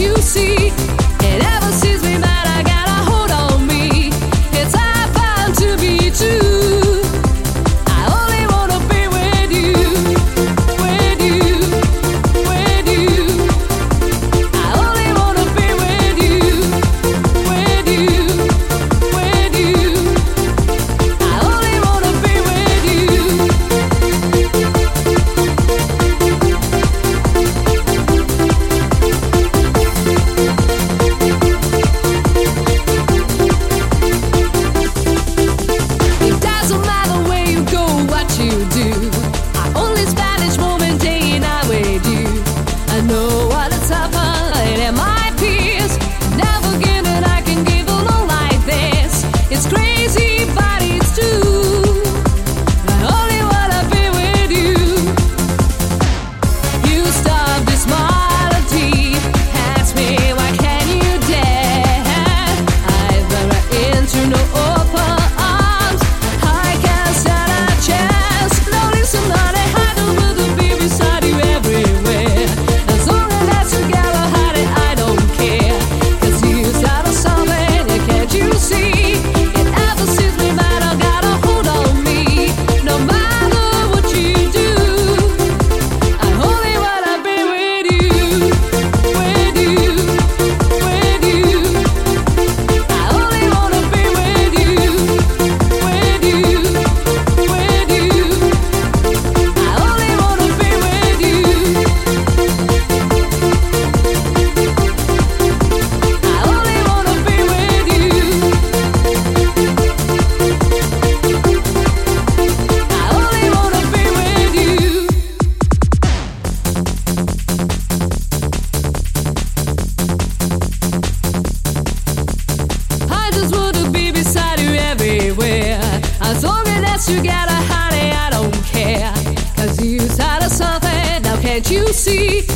you see together, honey, I don't care. Cause you taught us something, now can't you see?